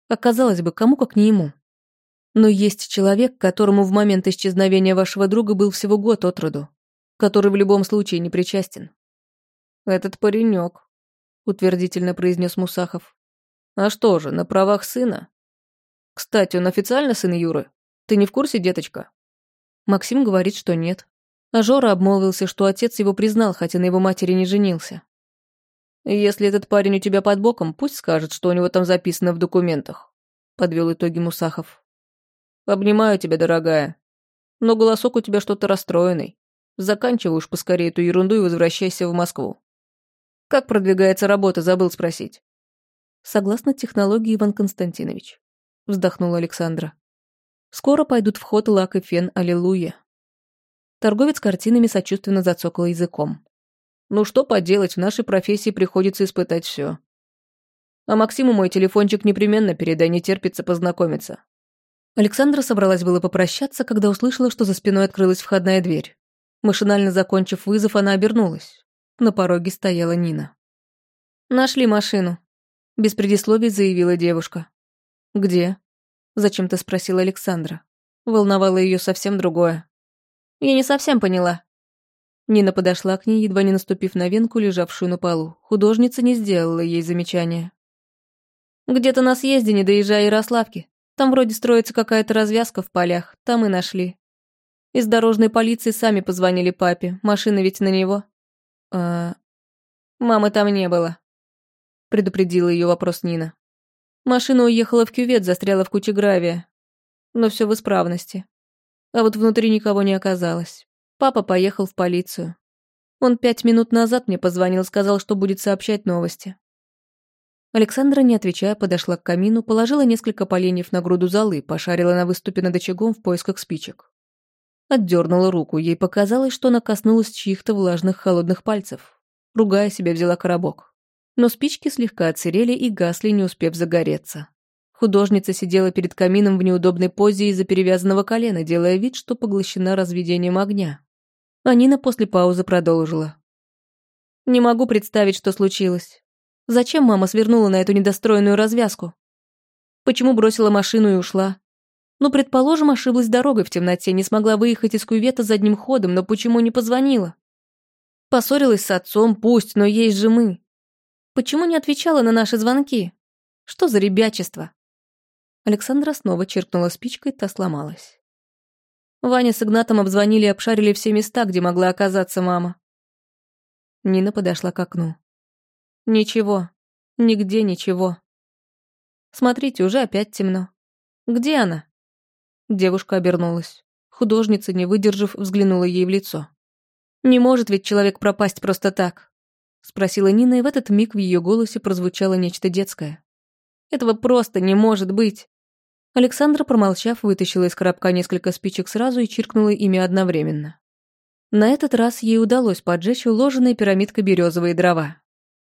Оказалось бы, кому как не ему. Но есть человек, которому в момент исчезновения вашего друга был всего год от роду, который в любом случае не причастен. Этот паренек, утвердительно произнес Мусахов. А что же, на правах сына? Кстати, он официально сын Юры? Ты не в курсе, деточка? Максим говорит, что нет. А Жора обмолвился, что отец его признал, хотя на его матери не женился. Если этот парень у тебя под боком, пусть скажет, что у него там записано в документах. Подвел итоги Мусахов. Обнимаю тебя, дорогая. Но голосок у тебя что-то расстроенный. Заканчивай уж поскорее эту ерунду и возвращайся в Москву. Как продвигается работа, забыл спросить. Согласно технологии, Иван Константинович вздохнула Александра. Скоро пойдут в ход лак и фен, аллилуйя. Торговец картинами сочувственно зацокал языком. Ну что поделать, в нашей профессии приходится испытать все. А Максиму мой телефончик непременно передай, не терпится познакомиться. Александра собралась было попрощаться, когда услышала, что за спиной открылась входная дверь. Машинально закончив вызов, она обернулась. На пороге стояла Нина. «Нашли машину», — без предисловий заявила девушка. «Где?» – зачем-то спросила Александра. Волновало ее совсем другое. «Я не совсем поняла». Нина подошла к ней, едва не наступив на венку, лежавшую на полу. Художница не сделала ей замечания. «Где-то на съезде, не доезжая Ярославки. Там вроде строится какая-то развязка в полях, там и нашли. Из дорожной полиции сами позвонили папе, машина ведь на него». «А...» «Мамы там не было», — предупредила ее вопрос Нина. Машина уехала в кювет, застряла в куче гравия. Но все в исправности. А вот внутри никого не оказалось. Папа поехал в полицию. Он пять минут назад мне позвонил, сказал, что будет сообщать новости. Александра, не отвечая, подошла к камину, положила несколько поленьев на груду золы, пошарила на выступе над очагом в поисках спичек. Отдернула руку, ей показалось, что она коснулась чьих-то влажных холодных пальцев. Ругая себя, взяла коробок но спички слегка отсырели и гасли, не успев загореться. Художница сидела перед камином в неудобной позе из-за перевязанного колена, делая вид, что поглощена разведением огня. А Нина после паузы продолжила. «Не могу представить, что случилось. Зачем мама свернула на эту недостроенную развязку? Почему бросила машину и ушла? Ну, предположим, ошиблась дорогой в темноте, не смогла выехать из кювета задним ходом, но почему не позвонила? Поссорилась с отцом, пусть, но есть же мы. Почему не отвечала на наши звонки? Что за ребячество?» Александра снова черкнула спичкой, та сломалась. Ваня с Игнатом обзвонили и обшарили все места, где могла оказаться мама. Нина подошла к окну. «Ничего. Нигде ничего. Смотрите, уже опять темно. Где она?» Девушка обернулась. Художница, не выдержав, взглянула ей в лицо. «Не может ведь человек пропасть просто так. Спросила Нина, и в этот миг в ее голосе прозвучало нечто детское. «Этого просто не может быть!» Александра, промолчав, вытащила из коробка несколько спичек сразу и чиркнула ими одновременно. На этот раз ей удалось поджечь уложенные пирамидкой березовые дрова.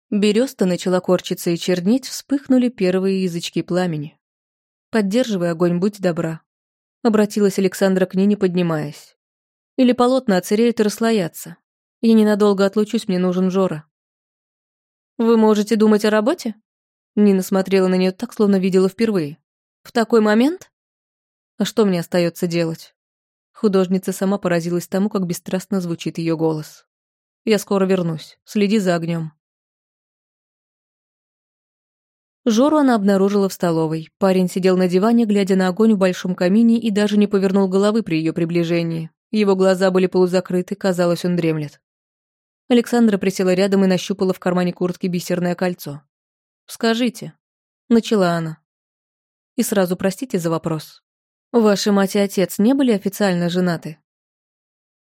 Береста начала корчиться и чернеть, вспыхнули первые язычки пламени. «Поддерживай огонь, будь добра», — обратилась Александра к ней, не поднимаясь. «Или полотна оцереют и расслоятся. Я ненадолго отлучусь, мне нужен Жора». «Вы можете думать о работе?» Нина смотрела на нее так, словно видела впервые. «В такой момент?» «А что мне остается делать?» Художница сама поразилась тому, как бесстрастно звучит ее голос. «Я скоро вернусь. Следи за огнем. Жору она обнаружила в столовой. Парень сидел на диване, глядя на огонь в большом камине и даже не повернул головы при ее приближении. Его глаза были полузакрыты, казалось, он дремлет. Александра присела рядом и нащупала в кармане куртки бисерное кольцо. «Скажите», — начала она. И сразу простите за вопрос. Ваши мать и отец не были официально женаты?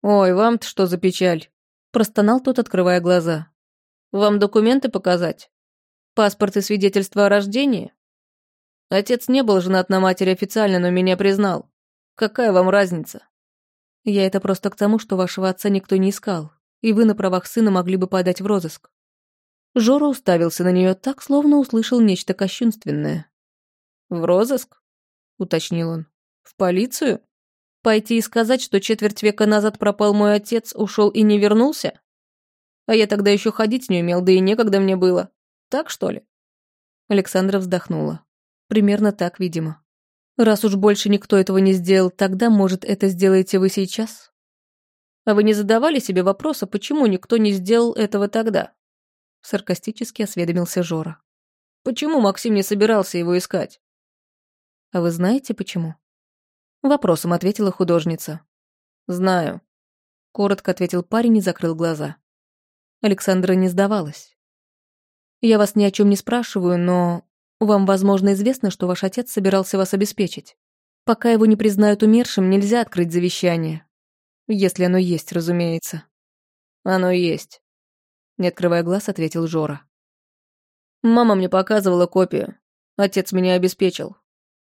«Ой, вам-то что за печаль?» – простонал тот, открывая глаза. «Вам документы показать?» Паспорт и свидетельство о рождении? Отец не был женат на матери официально, но меня признал. Какая вам разница? Я это просто к тому, что вашего отца никто не искал, и вы на правах сына могли бы подать в розыск. Жора уставился на нее так, словно услышал нечто кощунственное. «В розыск?» — уточнил он. «В полицию? Пойти и сказать, что четверть века назад пропал мой отец, ушел и не вернулся? А я тогда еще ходить не умел, да и некогда мне было. Так, что ли?» Александра вздохнула. «Примерно так, видимо. Раз уж больше никто этого не сделал, тогда, может, это сделаете вы сейчас?» «А вы не задавали себе вопроса, почему никто не сделал этого тогда?» Саркастически осведомился Жора. «Почему Максим не собирался его искать?» «А вы знаете, почему?» Вопросом ответила художница. «Знаю», — коротко ответил парень и закрыл глаза. Александра не сдавалась. Я вас ни о чем не спрашиваю, но вам, возможно, известно, что ваш отец собирался вас обеспечить. Пока его не признают умершим, нельзя открыть завещание. Если оно есть, разумеется. Оно есть. Не открывая глаз, ответил Жора. Мама мне показывала копию. Отец меня обеспечил.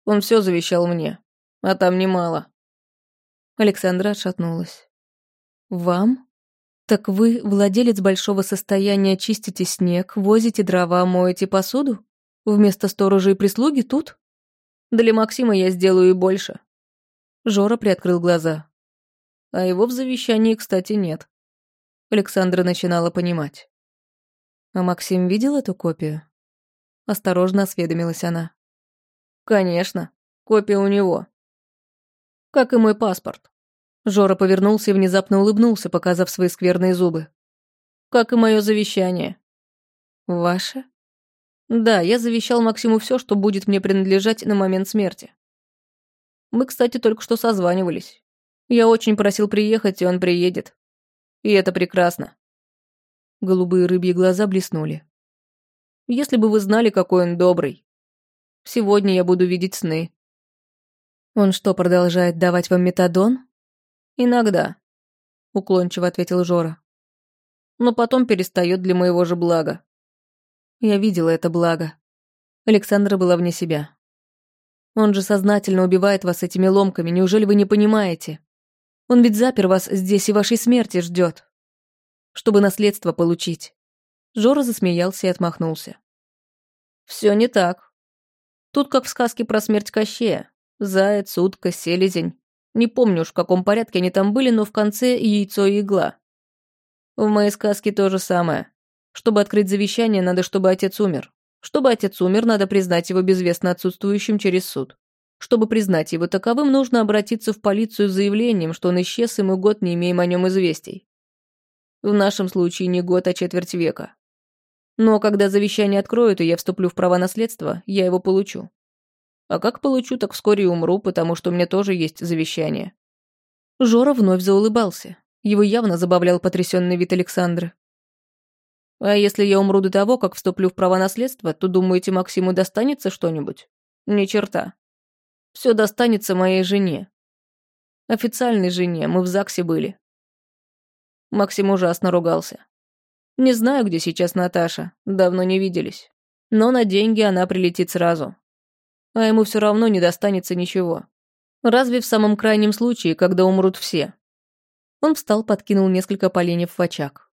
Он все завещал мне. А там немало. Александра отшатнулась. «Вам?» «Так вы владелец большого состояния, чистите снег, возите дрова, моете посуду? Вместо сторожа и прислуги тут?» «Для Максима я сделаю и больше». Жора приоткрыл глаза. А его в завещании, кстати, нет. Александра начинала понимать. А Максим видел эту копию? Осторожно осведомилась она. Конечно, копия у него. Как и мой паспорт. Жора повернулся и внезапно улыбнулся, показав свои скверные зубы. «Как и мое завещание». «Ваше?» «Да, я завещал Максиму все, что будет мне принадлежать на момент смерти. Мы, кстати, только что созванивались. Я очень просил приехать, и он приедет. И это прекрасно». Голубые рыбьи глаза блеснули. «Если бы вы знали, какой он добрый. Сегодня я буду видеть сны». «Он что, продолжает давать вам метадон?» «Иногда», — уклончиво ответил Жора. «Но потом перестает для моего же блага». Я видела это благо. Александра была вне себя. Он же сознательно убивает вас этими ломками, неужели вы не понимаете? Он ведь запер вас здесь и вашей смерти ждет, чтобы наследство получить. Жора засмеялся и отмахнулся. Все не так. Тут как в сказке про смерть Кощея. Заяц, утка, селезень. Не помню уж, в каком порядке они там были, но в конце яйцо и игла. В моей сказке то же самое. Чтобы открыть завещание, надо, чтобы отец умер. Чтобы отец умер, надо признать его безвестно отсутствующим через суд. Чтобы признать его таковым, нужно обратиться в полицию с заявлением, что он исчез, и мы год не имеем о нем известий. В нашем случае не год, а четверть века. Но когда завещание откроют, и я вступлю в права наследства, я его получу. А как получу, так вскоре умру, потому что у меня тоже есть завещание». Жора вновь заулыбался. Его явно забавлял потрясенный вид Александры. «А если я умру до того, как вступлю в право наследства, то, думаете, Максиму достанется что-нибудь? Ни черта. Все достанется моей жене. Официальной жене, мы в ЗАГСе были». Максим ужасно ругался. «Не знаю, где сейчас Наташа, давно не виделись. Но на деньги она прилетит сразу. а ему все равно не достанется ничего. Разве в самом крайнем случае, когда умрут все? Он встал, подкинул несколько поленьев в очаг.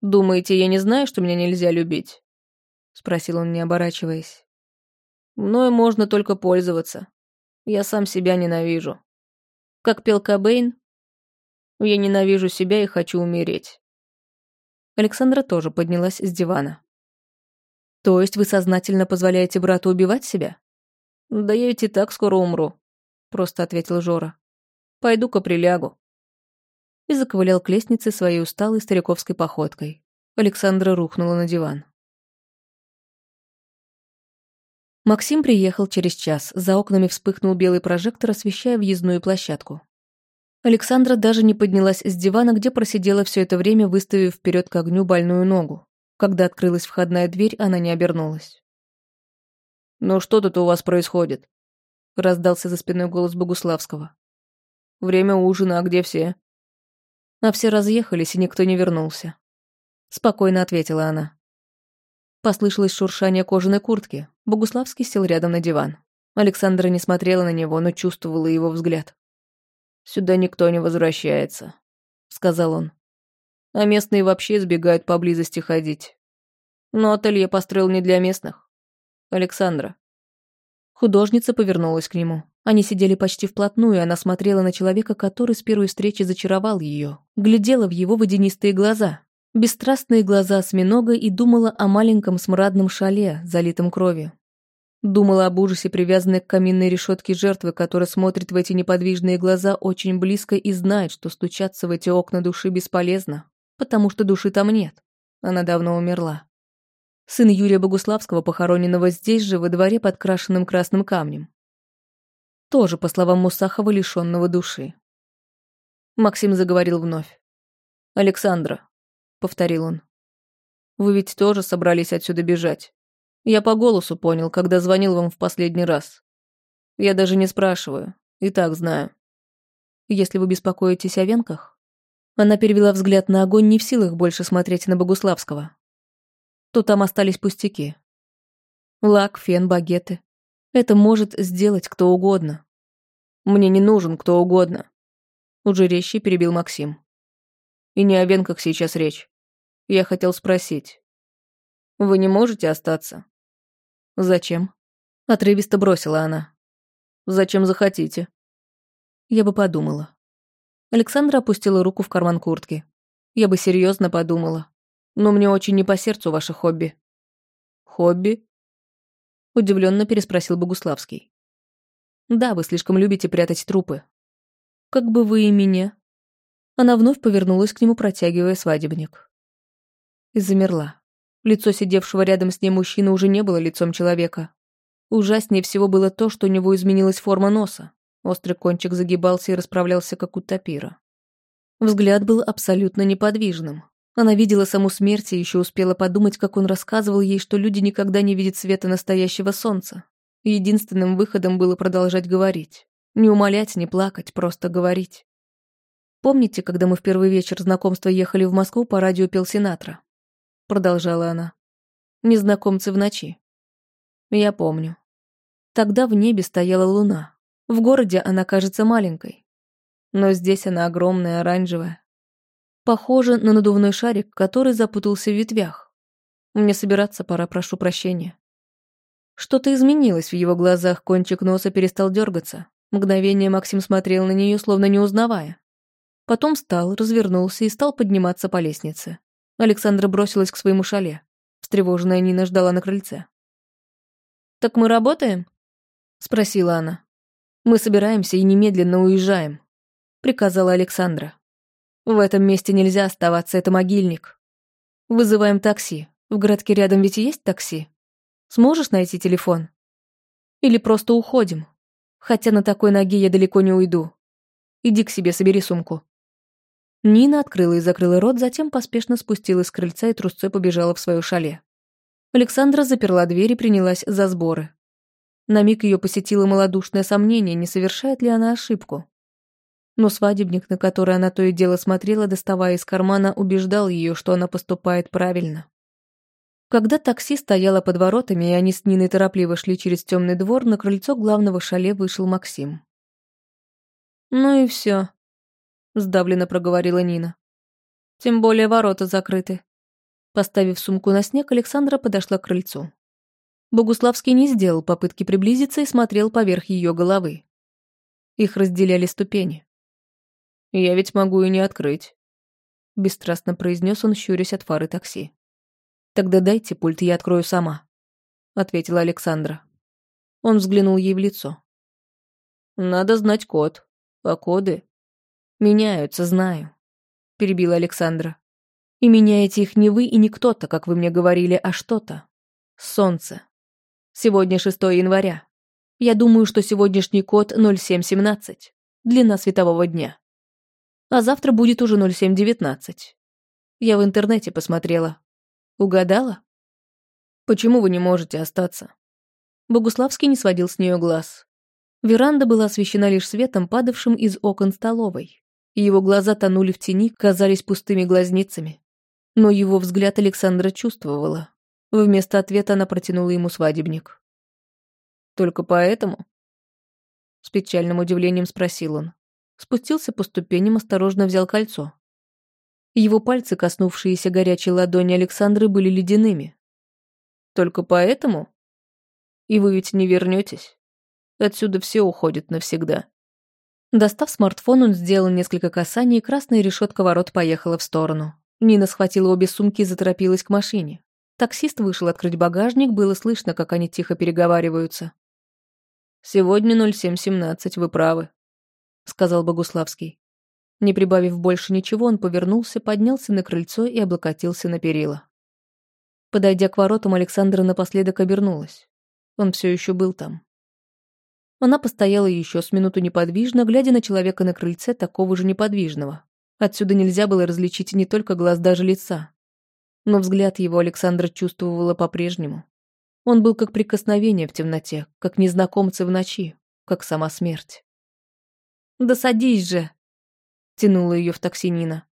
«Думаете, я не знаю, что меня нельзя любить?» Спросил он, не оборачиваясь. «Мною можно только пользоваться. Я сам себя ненавижу. Как пел Кобейн, я ненавижу себя и хочу умереть». Александра тоже поднялась с дивана. «То есть вы сознательно позволяете брату убивать себя?» «Да я ведь и так скоро умру», — просто ответил Жора. «Пойду-ка прилягу» и заковылял к лестнице своей усталой стариковской походкой. Александра рухнула на диван. Максим приехал через час. За окнами вспыхнул белый прожектор, освещая въездную площадку. Александра даже не поднялась с дивана, где просидела все это время, выставив вперед к огню больную ногу. Когда открылась входная дверь, она не обернулась. «Ну что тут у вас происходит?» — раздался за спиной голос Богуславского. «Время ужина, а где все?» А все разъехались, и никто не вернулся. Спокойно ответила она. Послышалось шуршание кожаной куртки. Богуславский сел рядом на диван. Александра не смотрела на него, но чувствовала его взгляд. «Сюда никто не возвращается», — сказал он. «А местные вообще избегают поблизости ходить. Но ателье построил не для местных. Александра». Художница повернулась к нему. Они сидели почти вплотную, и она смотрела на человека, который с первой встречи зачаровал ее. Глядела в его водянистые глаза, бесстрастные глаза осьминога и думала о маленьком смрадном шале, залитом кровью. Думала об ужасе, привязанной к каминной решетке жертвы, которая смотрит в эти неподвижные глаза очень близко и знает, что стучаться в эти окна души бесполезно, потому что души там нет. Она давно умерла. Сын Юрия Богуславского, похороненного здесь же, во дворе под крашенным красным камнем тоже, по словам Мусахова, лишенного души. Максим заговорил вновь. «Александра», — повторил он, — «вы ведь тоже собрались отсюда бежать. Я по голосу понял, когда звонил вам в последний раз. Я даже не спрашиваю, и так знаю. Если вы беспокоитесь о венках...» Она перевела взгляд на огонь, не в силах больше смотреть на Богуславского. То там остались пустяки. Лак, фен, багеты. Это может сделать кто угодно. Мне не нужен кто угодно. Уже резче перебил Максим. И не о венках сейчас речь. Я хотел спросить. Вы не можете остаться? Зачем? Отрывисто бросила она. Зачем захотите? Я бы подумала. Александра опустила руку в карман куртки. Я бы серьезно подумала. Но мне очень не по сердцу ваше хобби. Хобби? Удивленно переспросил Богуславский. Да, вы слишком любите прятать трупы. Как бы вы и меня. Она вновь повернулась к нему, протягивая свадебник. И замерла. Лицо сидевшего рядом с ней мужчины уже не было лицом человека. Ужаснее всего было то, что у него изменилась форма носа. Острый кончик загибался и расправлялся, как у тапира. Взгляд был абсолютно неподвижным. Она видела саму смерть и еще успела подумать, как он рассказывал ей, что люди никогда не видят света настоящего солнца, Единственным выходом было продолжать говорить. Не умолять, не плакать, просто говорить. «Помните, когда мы в первый вечер знакомства ехали в Москву, по радио пел Синатра?» Продолжала она. «Незнакомцы в ночи». «Я помню. Тогда в небе стояла луна. В городе она кажется маленькой. Но здесь она огромная, оранжевая. Похожа на надувной шарик, который запутался в ветвях. Мне собираться пора, прошу прощения. Что-то изменилось в его глазах, кончик носа перестал дергаться. Мгновение Максим смотрел на нее, словно не узнавая. Потом встал, развернулся и стал подниматься по лестнице. Александра бросилась к своему шале. Встревоженная Нина ждала на крыльце. «Так мы работаем?» — спросила она. «Мы собираемся и немедленно уезжаем», — приказала Александра. «В этом месте нельзя оставаться, это могильник. Вызываем такси. В городке рядом ведь есть такси?» Сможешь найти телефон? Или просто уходим? Хотя на такой ноге я далеко не уйду. Иди к себе, собери сумку». Нина открыла и закрыла рот, затем поспешно спустилась с крыльца и трусцой побежала в свое шале. Александра заперла дверь и принялась за сборы. На миг ее посетило малодушное сомнение, не совершает ли она ошибку. Но свадебник, на который она то и дело смотрела, доставая из кармана, убеждал ее, что она поступает правильно. Когда такси стояло под воротами, и они с Ниной торопливо шли через темный двор, на крыльцо главного шале вышел Максим. «Ну и все», — сдавленно проговорила Нина. «Тем более ворота закрыты». Поставив сумку на снег, Александра подошла к крыльцу. Богуславский не сделал попытки приблизиться и смотрел поверх ее головы. Их разделяли ступени. «Я ведь могу и не открыть», — бесстрастно произнес он, щурясь от фары такси. «Тогда дайте пульт, я открою сама», — ответила Александра. Он взглянул ей в лицо. «Надо знать код. А коды?» «Меняются, знаю», — перебила Александра. «И меняете их не вы и не кто-то, как вы мне говорили, а что-то. Солнце. Сегодня 6 января. Я думаю, что сегодняшний код 0717. Длина светового дня. А завтра будет уже 0719. Я в интернете посмотрела. Угадала? Почему вы не можете остаться? Богуславский не сводил с нее глаз. Веранда была освещена лишь светом, падавшим из окон столовой. И его глаза тонули в тени, казались пустыми глазницами. Но его взгляд Александра чувствовала. Вместо ответа она протянула ему свадебник. «Только поэтому?» С печальным удивлением спросил он. Спустился по ступеням, осторожно взял кольцо. Его пальцы, коснувшиеся горячей ладони Александры, были ледяными. «Только поэтому? И вы ведь не вернетесь?» Отсюда все уходит навсегда. Достав смартфон, он сделал несколько касаний, и красная решетка ворот поехала в сторону. Нина схватила обе сумки и заторопилась к машине. Таксист вышел открыть багажник, было слышно, как они тихо переговариваются. «Сегодня 07.17, вы правы», — сказал Богуславский. Не прибавив больше ничего, он повернулся, поднялся на крыльцо и облокотился на перила. Подойдя к воротам, Александра напоследок обернулась. Он все еще был там. Она постояла еще с минуту неподвижно, глядя на человека на крыльце, такого же неподвижного. Отсюда нельзя было различить не только глаз, даже лица. Но взгляд его Александра чувствовала по-прежнему. Он был как прикосновение в темноте, как незнакомцы в ночи, как сама смерть. «Да садись же!» — тянула ее в такси Нина.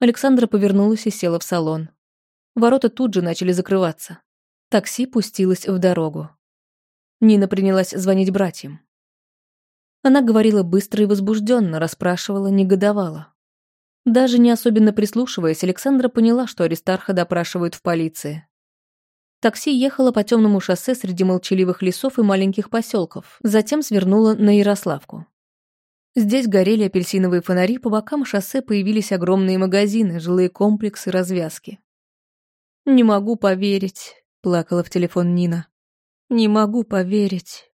Александра повернулась и села в салон. Ворота тут же начали закрываться. Такси пустилось в дорогу. Нина принялась звонить братьям. Она говорила быстро и возбужденно, расспрашивала, негодовала. Даже не особенно прислушиваясь, Александра поняла, что Аристарха допрашивают в полиции. Такси ехало по темному шоссе среди молчаливых лесов и маленьких поселков, затем свернуло на Ярославку. Здесь горели апельсиновые фонари, по бокам шоссе появились огромные магазины, жилые комплексы, развязки. «Не могу поверить», — плакала в телефон Нина. Не могу поверить.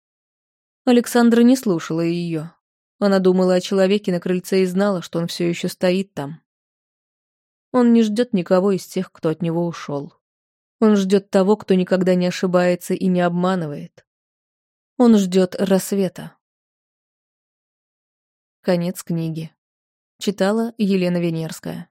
Александра не слушала ее. Она думала о человеке на крыльце и знала, что он все еще стоит там. Он не ждет никого из тех, кто от него ушел. Он ждет того, кто никогда не ошибается и не обманывает. Он ждет рассвета. Конец книги. Читала Елена Венерская.